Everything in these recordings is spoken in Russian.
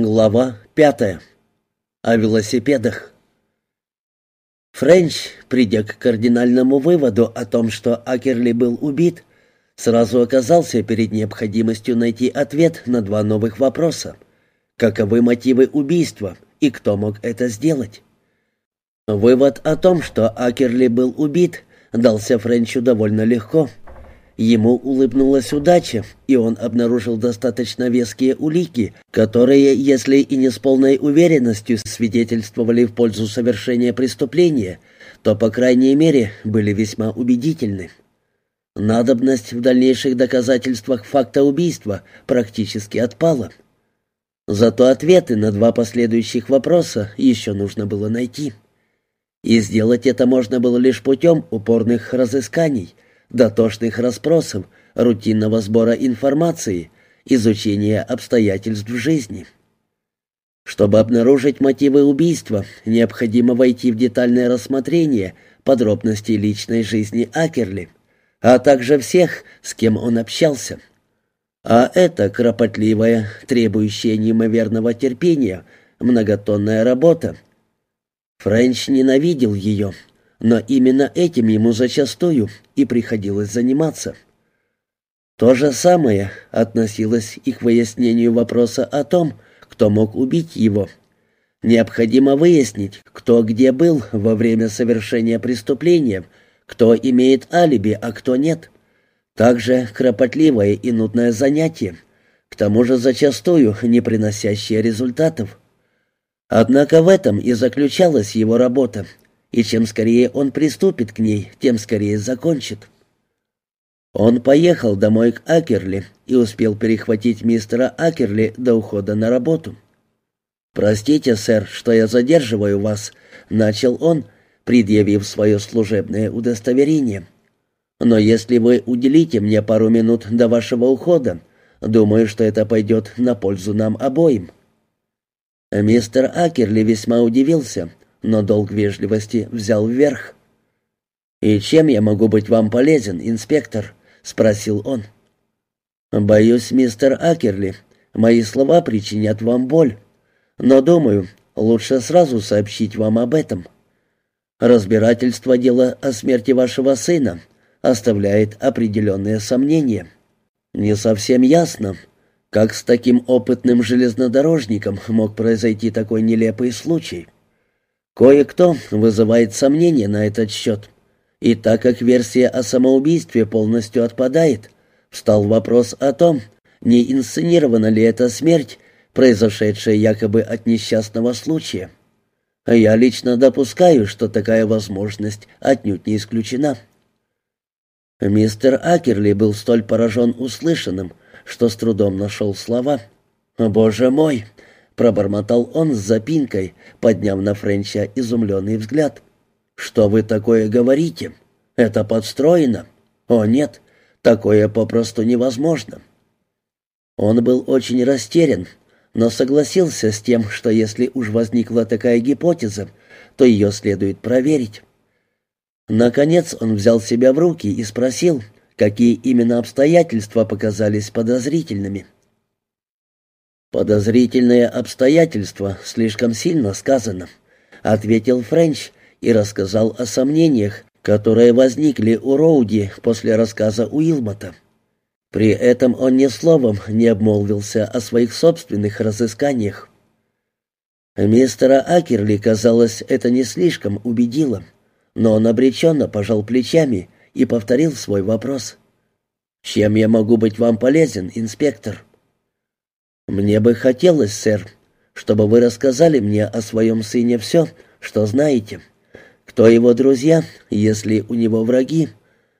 Глава пятая. О велосипедах. Френч, придя к кардинальному выводу о том, что Акерли был убит, сразу оказался перед необходимостью найти ответ на два новых вопроса. Каковы мотивы убийства и кто мог это сделать? Вывод о том, что Акерли был убит, дался Френчу довольно легко — Ему улыбнулась удача, и он обнаружил достаточно веские улики, которые, если и не с полной уверенностью свидетельствовали в пользу совершения преступления, то, по крайней мере, были весьма убедительны. Надобность в дальнейших доказательствах факта убийства практически отпала. Зато ответы на два последующих вопроса еще нужно было найти. И сделать это можно было лишь путем упорных разысканий – дотошных расспросов, рутинного сбора информации, изучения обстоятельств жизни. Чтобы обнаружить мотивы убийства, необходимо войти в детальное рассмотрение подробностей личной жизни Акерли, а также всех, с кем он общался. А это кропотливая, требующая неимоверного терпения, многотонная работа. Френч ненавидел ее, но именно этим ему зачастую и приходилось заниматься. То же самое относилось и к выяснению вопроса о том, кто мог убить его. Необходимо выяснить, кто где был во время совершения преступления, кто имеет алиби, а кто нет. Также кропотливое и нудное занятие, к тому же зачастую не приносящее результатов. Однако в этом и заключалась его работа — и чем скорее он приступит к ней, тем скорее закончит. Он поехал домой к Акерли и успел перехватить мистера Акерли до ухода на работу. «Простите, сэр, что я задерживаю вас», — начал он, предъявив свое служебное удостоверение. «Но если вы уделите мне пару минут до вашего ухода, думаю, что это пойдет на пользу нам обоим». Мистер Акерли весьма удивился — но долг вежливости взял вверх. «И чем я могу быть вам полезен, инспектор?» — спросил он. «Боюсь, мистер Акерли, мои слова причинят вам боль, но, думаю, лучше сразу сообщить вам об этом. Разбирательство дела о смерти вашего сына оставляет определенные сомнения. Не совсем ясно, как с таким опытным железнодорожником мог произойти такой нелепый случай». Кое-кто вызывает сомнения на этот счет. И так как версия о самоубийстве полностью отпадает, встал вопрос о том, не инсценирована ли эта смерть, произошедшая якобы от несчастного случая. Я лично допускаю, что такая возможность отнюдь не исключена. Мистер Акерли был столь поражен услышанным, что с трудом нашел слова. «Боже мой!» Пробормотал он с запинкой, подняв на Френча изумленный взгляд. «Что вы такое говорите? Это подстроено? О, нет, такое попросту невозможно». Он был очень растерян, но согласился с тем, что если уж возникла такая гипотеза, то ее следует проверить. Наконец он взял себя в руки и спросил, какие именно обстоятельства показались подозрительными. «Подозрительные обстоятельства слишком сильно сказано», — ответил Френч и рассказал о сомнениях, которые возникли у Роуди после рассказа Уилмота. При этом он ни словом не обмолвился о своих собственных разысканиях. Мистера Акерли, казалось, это не слишком убедило, но он обреченно пожал плечами и повторил свой вопрос. «Чем я могу быть вам полезен, инспектор?» «Мне бы хотелось, сэр, чтобы вы рассказали мне о своем сыне все, что знаете. Кто его друзья, если у него враги,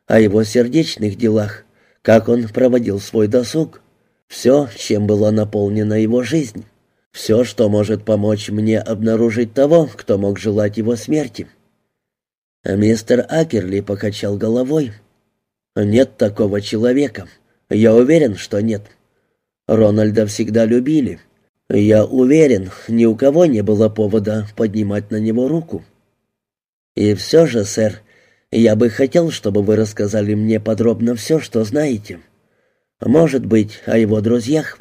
о его сердечных делах, как он проводил свой досуг, все, чем была наполнена его жизнь, все, что может помочь мне обнаружить того, кто мог желать его смерти». Мистер Акерли покачал головой. «Нет такого человека. Я уверен, что нет». Рональда всегда любили. Я уверен, ни у кого не было повода поднимать на него руку. И все же, сэр, я бы хотел, чтобы вы рассказали мне подробно все, что знаете. Может быть, о его друзьях.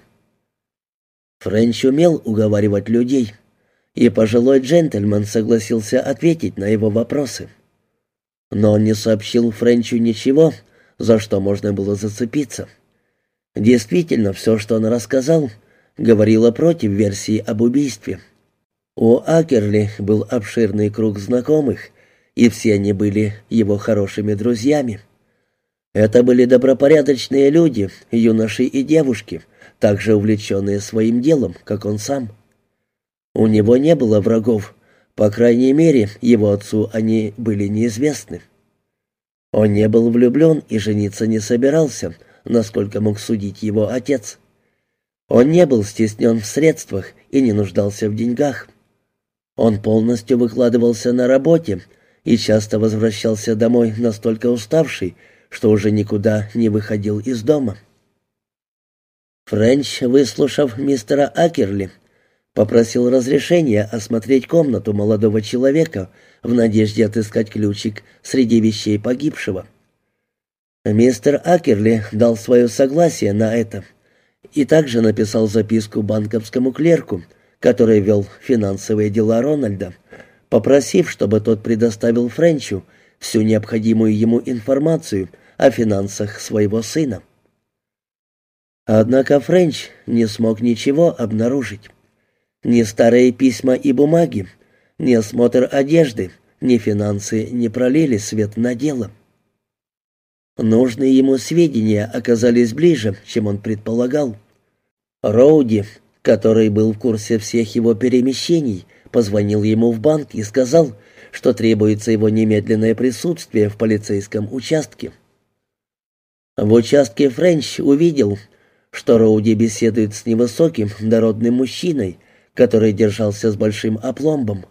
Френч умел уговаривать людей, и пожилой джентльмен согласился ответить на его вопросы. Но он не сообщил Френчу ничего, за что можно было зацепиться. Действительно, все, что он рассказал, говорило против версии об убийстве. У Акерли был обширный круг знакомых, и все они были его хорошими друзьями. Это были добропорядочные люди, юноши и девушки, также увлеченные своим делом, как он сам. У него не было врагов, по крайней мере, его отцу они были неизвестны. Он не был влюблен и жениться не собирался, насколько мог судить его отец. Он не был стеснен в средствах и не нуждался в деньгах. Он полностью выкладывался на работе и часто возвращался домой настолько уставший, что уже никуда не выходил из дома. Френч, выслушав мистера Акерли, попросил разрешения осмотреть комнату молодого человека в надежде отыскать ключик среди вещей погибшего. Мистер Акерли дал свое согласие на это и также написал записку банковскому клерку, который вел финансовые дела Рональда, попросив, чтобы тот предоставил Френчу всю необходимую ему информацию о финансах своего сына. Однако Френч не смог ничего обнаружить. Ни старые письма и бумаги, ни осмотр одежды, ни финансы не пролили свет на дело. Нужные ему сведения оказались ближе, чем он предполагал. Роуди, который был в курсе всех его перемещений, позвонил ему в банк и сказал, что требуется его немедленное присутствие в полицейском участке. В участке Френч увидел, что Роуди беседует с невысоким дородным мужчиной, который держался с большим опломбом.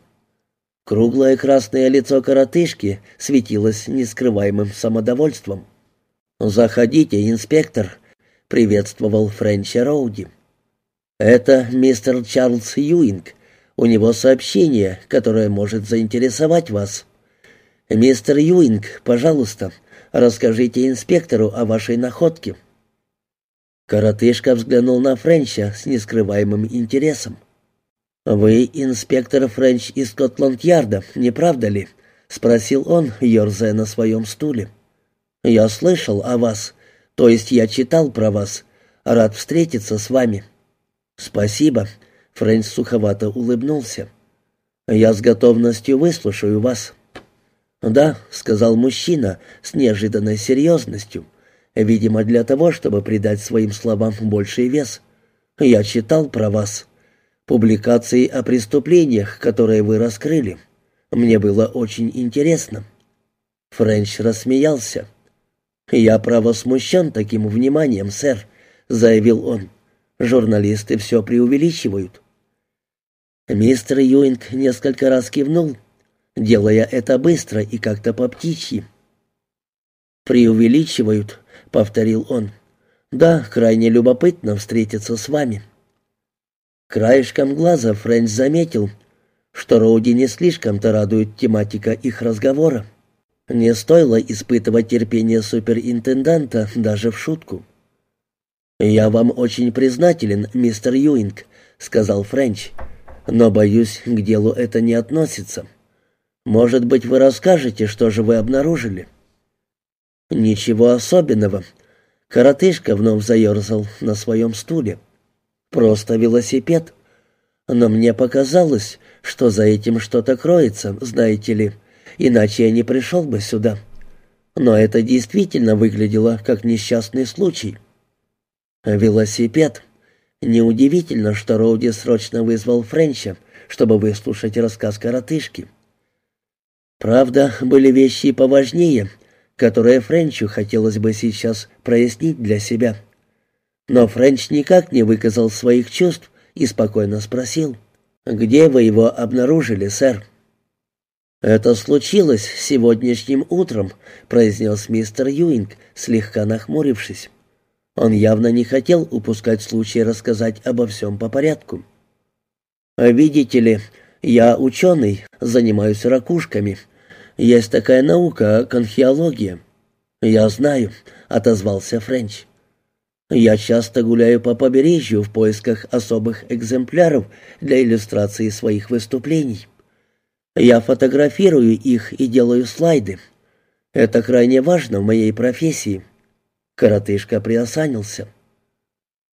Круглое красное лицо коротышки светилось нескрываемым самодовольством. «Заходите, инспектор», — приветствовал Френча Роуди. «Это мистер Чарльз Юинг. У него сообщение, которое может заинтересовать вас. Мистер Юинг, пожалуйста, расскажите инспектору о вашей находке». Коротышка взглянул на Френча с нескрываемым интересом. «Вы инспектор Френч из Скотланд-Ярда, не правда ли?» — спросил он, ерзая на своем стуле. «Я слышал о вас, то есть я читал про вас. Рад встретиться с вами». «Спасибо», — Френч суховато улыбнулся. «Я с готовностью выслушаю вас». «Да», — сказал мужчина с неожиданной серьезностью, видимо, для того, чтобы придать своим словам больший вес. «Я читал про вас. Публикации о преступлениях, которые вы раскрыли. Мне было очень интересно». Френч рассмеялся. «Я право смущен таким вниманием, сэр», — заявил он. «Журналисты все преувеличивают». Мистер Юинг несколько раз кивнул, делая это быстро и как-то по птичьи. «Преувеличивают», — повторил он. «Да, крайне любопытно встретиться с вами». Краешком глаза Френч заметил, что Роуди не слишком-то радует тематика их разговора. Не стоило испытывать терпение суперинтенданта даже в шутку. «Я вам очень признателен, мистер Юинг», — сказал Френч, «но, боюсь, к делу это не относится. Может быть, вы расскажете, что же вы обнаружили?» «Ничего особенного». Коротышка вновь заерзал на своем стуле. «Просто велосипед. Но мне показалось, что за этим что-то кроется, знаете ли» иначе я не пришел бы сюда. Но это действительно выглядело как несчастный случай. Велосипед. Неудивительно, что Роуди срочно вызвал Френча, чтобы выслушать рассказ коротышки. Правда, были вещи поважнее, которые Френчу хотелось бы сейчас прояснить для себя. Но Френч никак не выказал своих чувств и спокойно спросил, «Где вы его обнаружили, сэр?» «Это случилось сегодняшним утром», — произнес мистер Юинг, слегка нахмурившись. Он явно не хотел упускать случай рассказать обо всем по порядку. «Видите ли, я ученый, занимаюсь ракушками. Есть такая наука — конхиология». «Я знаю», — отозвался Френч. Я часто гуляю по побережью в поисках особых экземпляров для иллюстрации своих выступлений. Я фотографирую их и делаю слайды. Это крайне важно в моей профессии. Коротышка приосанился.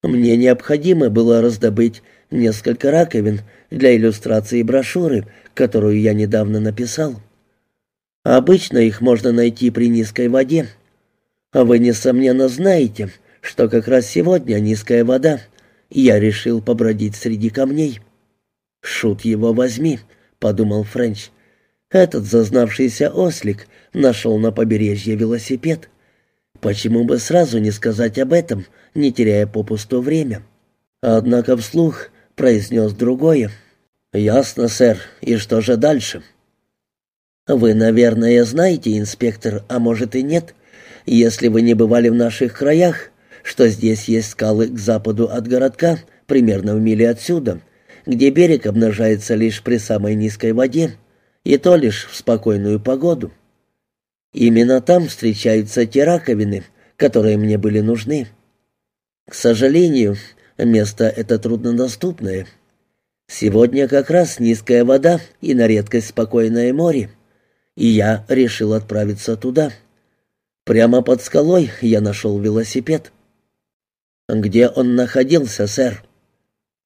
Мне необходимо было раздобыть несколько раковин для иллюстрации брошюры, которую я недавно написал. Обычно их можно найти при низкой воде. А вы, несомненно, знаете, что как раз сегодня низкая вода, я решил побродить среди камней. «Шут его возьми», — подумал Френч. «Этот зазнавшийся ослик нашел на побережье велосипед. Почему бы сразу не сказать об этом, не теряя попусту время?» Однако вслух произнес другое. «Ясно, сэр. И что же дальше?» «Вы, наверное, знаете, инспектор, а может и нет, если вы не бывали в наших краях, что здесь есть скалы к западу от городка, примерно в миле отсюда, где берег обнажается лишь при самой низкой воде, и то лишь в спокойную погоду. Именно там встречаются те раковины, которые мне были нужны. К сожалению, место это труднодоступное. Сегодня как раз низкая вода и на редкость спокойное море, и я решил отправиться туда. Прямо под скалой я нашел велосипед. «Где он находился, сэр?»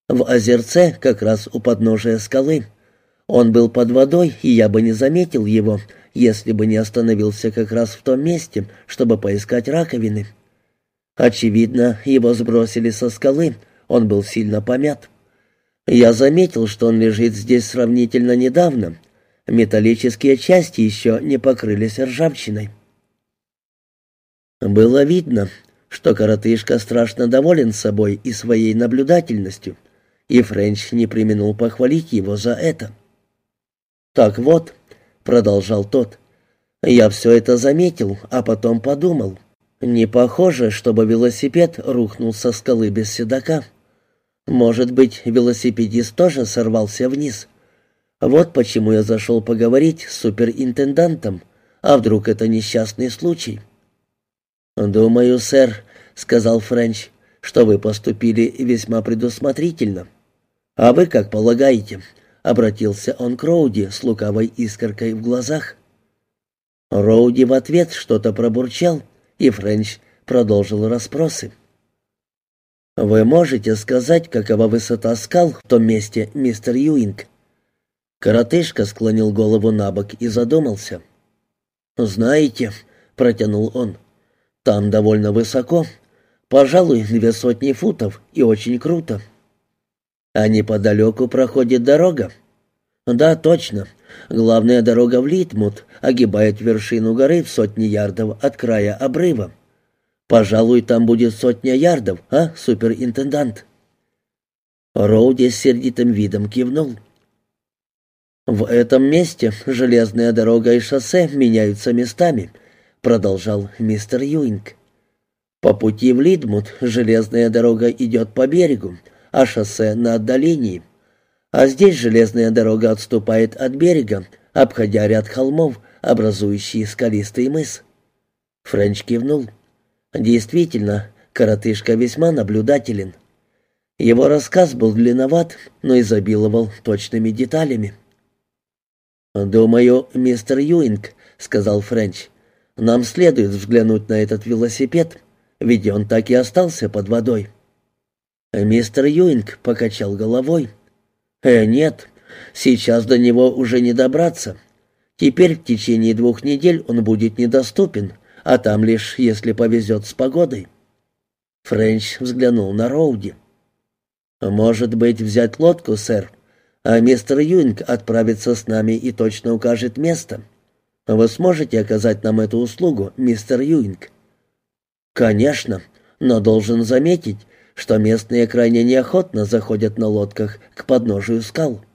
«В озерце, как раз у подножия скалы. Он был под водой, и я бы не заметил его, если бы не остановился как раз в том месте, чтобы поискать раковины. Очевидно, его сбросили со скалы, он был сильно помят. Я заметил, что он лежит здесь сравнительно недавно. Металлические части еще не покрылись ржавчиной. Было видно, что коротышка страшно доволен собой и своей наблюдательностью, и Френч не применил похвалить его за это. «Так вот», — продолжал тот, — «я все это заметил, а потом подумал. Не похоже, чтобы велосипед рухнул со скалы без седока. Может быть, велосипедист тоже сорвался вниз. Вот почему я зашел поговорить с суперинтендантом, а вдруг это несчастный случай». «Думаю, сэр», — сказал Френч, — «что вы поступили весьма предусмотрительно». «А вы как полагаете?» — обратился он к Роуди с лукавой искоркой в глазах. Роуди в ответ что-то пробурчал, и Френч продолжил расспросы. «Вы можете сказать, какова высота скал в том месте, мистер Юинг?» Коротышка склонил голову на бок и задумался. «Знаете», — протянул он, — там довольно высоко, пожалуй, две сотни футов, и очень круто. А неподалеку проходит дорога. Да, точно. Главная дорога в Литмут огибает вершину горы в сотни ярдов от края обрыва. Пожалуй, там будет сотня ярдов, а, суперинтендант?» Роуди с сердитым видом кивнул. «В этом месте железная дорога и шоссе меняются местами», продолжал мистер Юинг. По пути в Лидмут железная дорога идет по берегу, а шоссе на отдалении. А здесь железная дорога отступает от берега, обходя ряд холмов, образующий скалистый мыс. Френч кивнул. Действительно, коротышка весьма наблюдателен. Его рассказ был длинноват, но изобиловал точными деталями. «Думаю, мистер Юинг», — сказал Френч, нам следует взглянуть на этот велосипед, ведь он так и остался под водой. Мистер Юинг покачал головой. «Э, нет, сейчас до него уже не добраться. Теперь в течение двух недель он будет недоступен, а там лишь, если повезет с погодой». Френч взглянул на Роуди. «Может быть, взять лодку, сэр, а мистер Юинг отправится с нами и точно укажет место». Вы сможете оказать нам эту услугу, мистер Юинг?» «Конечно, но должен заметить, что местные крайне неохотно заходят на лодках к подножию скал».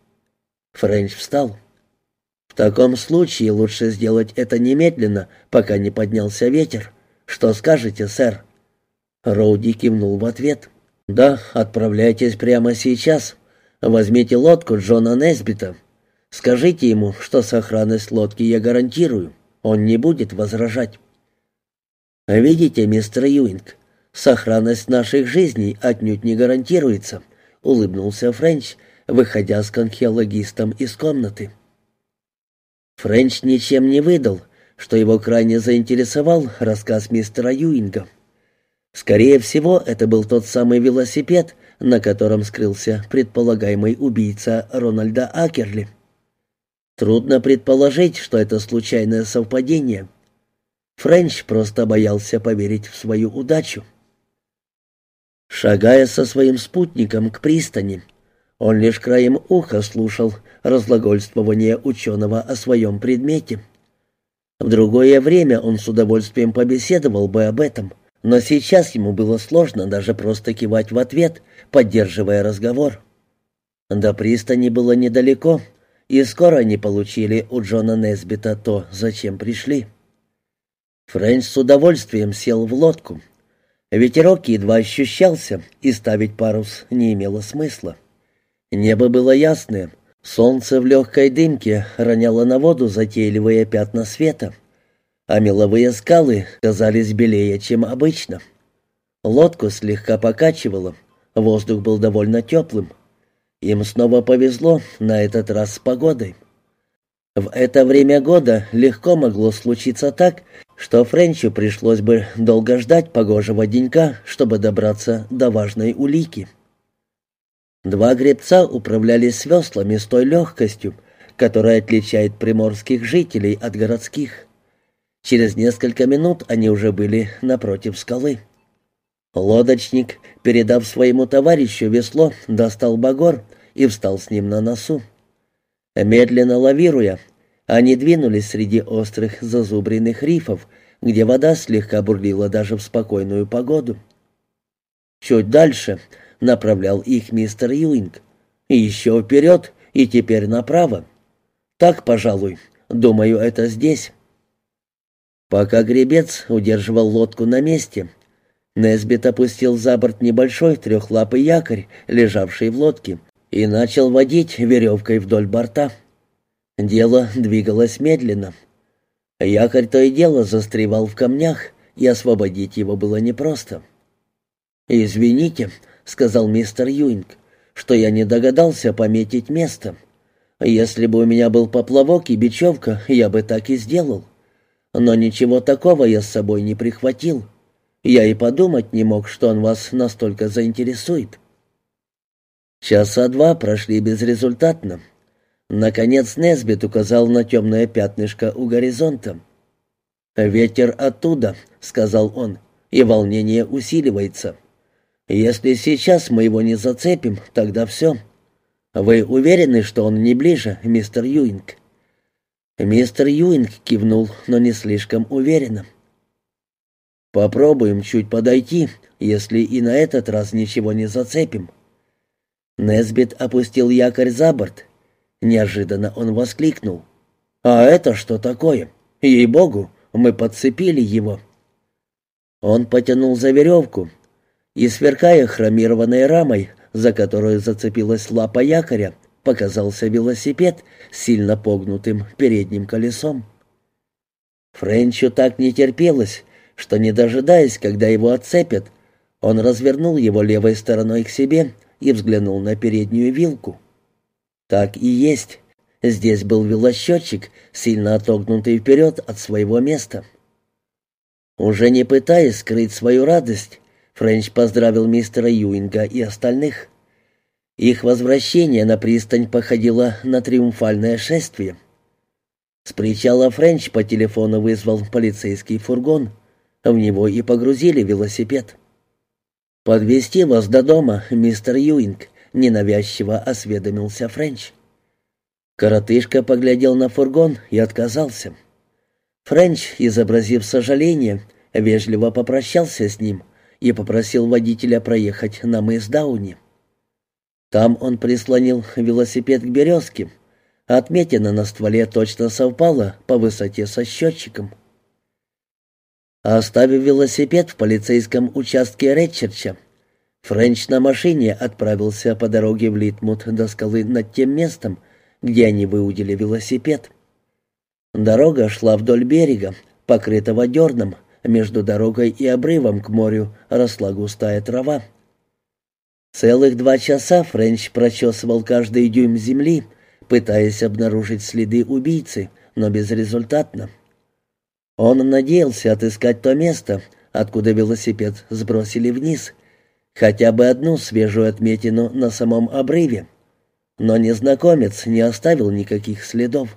Френч встал. «В таком случае лучше сделать это немедленно, пока не поднялся ветер. Что скажете, сэр?» Роуди кивнул в ответ. «Да, отправляйтесь прямо сейчас. Возьмите лодку Джона Несбита. Скажите ему, что сохранность лодки я гарантирую. Он не будет возражать. Видите, мистер Юинг, Сохранность наших жизней отнюдь не гарантируется», — улыбнулся Френч, выходя с конхеологистом из комнаты. Френч ничем не выдал, что его крайне заинтересовал рассказ мистера Юинга. Скорее всего, это был тот самый велосипед, на котором скрылся предполагаемый убийца Рональда Акерли. Трудно предположить, что это случайное совпадение. Френч просто боялся поверить в свою удачу. Шагая со своим спутником к пристани, он лишь краем уха слушал разглагольствование ученого о своем предмете. В другое время он с удовольствием побеседовал бы об этом, но сейчас ему было сложно даже просто кивать в ответ, поддерживая разговор. До пристани было недалеко, и скоро они получили у Джона Несбита то, зачем пришли. Френч с удовольствием сел в лодку. Ветерок едва ощущался, и ставить парус не имело смысла. Небо было ясное, солнце в легкой дымке роняло на воду затейливые пятна света, а меловые скалы казались белее, чем обычно. Лодку слегка покачивало, воздух был довольно теплым. Им снова повезло, на этот раз с погодой. В это время года легко могло случиться так, что Френчу пришлось бы долго ждать погожего денька, чтобы добраться до важной улики. Два гребца управлялись веслами с той легкостью, которая отличает приморских жителей от городских. Через несколько минут они уже были напротив скалы. Лодочник, передав своему товарищу весло, достал багор и встал с ним на носу. Медленно лавируя, они двинулись среди острых зазубренных рифов, где вода слегка бурлила даже в спокойную погоду. Чуть дальше направлял их мистер Юинг. И еще вперед, и теперь направо. Так, пожалуй, думаю, это здесь. Пока гребец удерживал лодку на месте, Несбит опустил за борт небольшой трехлапый якорь, лежавший в лодке, и начал водить веревкой вдоль борта. Дело двигалось медленно. Якорь то и дело застревал в камнях, и освободить его было непросто. «Извините», — сказал мистер Юинг, — «что я не догадался пометить место. Если бы у меня был поплавок и бечевка, я бы так и сделал. Но ничего такого я с собой не прихватил. Я и подумать не мог, что он вас настолько заинтересует». Часа два прошли безрезультатно. Наконец Несбит указал на темное пятнышко у горизонта. «Ветер оттуда», — сказал он, — «и волнение усиливается. Если сейчас мы его не зацепим, тогда все. Вы уверены, что он не ближе, мистер Юинг?» Мистер Юинг кивнул, но не слишком уверенно. «Попробуем чуть подойти, если и на этот раз ничего не зацепим». Несбит опустил якорь за борт. Неожиданно он воскликнул. «А это что такое? Ей-богу, мы подцепили его». Он потянул за веревку, и, сверкая хромированной рамой, за которую зацепилась лапа якоря, показался велосипед с сильно погнутым передним колесом. Френчу так не терпелось, что, не дожидаясь, когда его отцепят, он развернул его левой стороной к себе и взглянул на переднюю вилку. Так и есть. Здесь был велосчетчик, сильно отогнутый вперед от своего места. Уже не пытаясь скрыть свою радость, Френч поздравил мистера Юинга и остальных. Их возвращение на пристань походило на триумфальное шествие. С причала Френч по телефону вызвал полицейский фургон. В него и погрузили велосипед. «Подвезти вас до дома, мистер Юинг», — ненавязчиво осведомился Френч. Коротышка поглядел на фургон и отказался. Френч, изобразив сожаление, вежливо попрощался с ним и попросил водителя проехать на мыс Дауни. Там он прислонил велосипед к березке. Отметина на стволе точно совпала по высоте со счетчиком. Оставив велосипед в полицейском участке Ретчерча, Френч на машине отправился по дороге в Литмут до скалы над тем местом, где они выудили велосипед. Дорога шла вдоль берега, покрытого дерном, между дорогой и обрывом к морю росла густая трава. Целых два часа Френч прочесывал каждый дюйм земли, пытаясь обнаружить следы убийцы, но безрезультатно. Он надеялся отыскать то место, откуда велосипед сбросили вниз, хотя бы одну свежую отметину на самом обрыве. Но незнакомец не оставил никаких следов.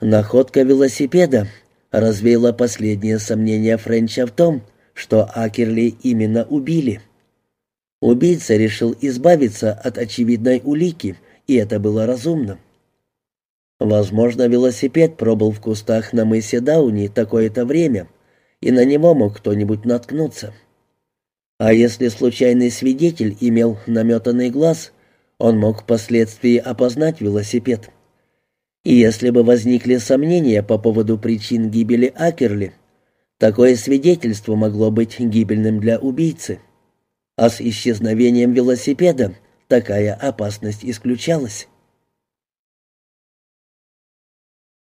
Находка велосипеда развеяла последние сомнения Френча в том, что Акерли именно убили. Убийца решил избавиться от очевидной улики, и это было разумно. Возможно, велосипед пробыл в кустах на мысе Дауни такое-то время, и на него мог кто-нибудь наткнуться. А если случайный свидетель имел наметанный глаз, он мог впоследствии опознать велосипед. И если бы возникли сомнения по поводу причин гибели Акерли, такое свидетельство могло быть гибельным для убийцы. А с исчезновением велосипеда такая опасность исключалась.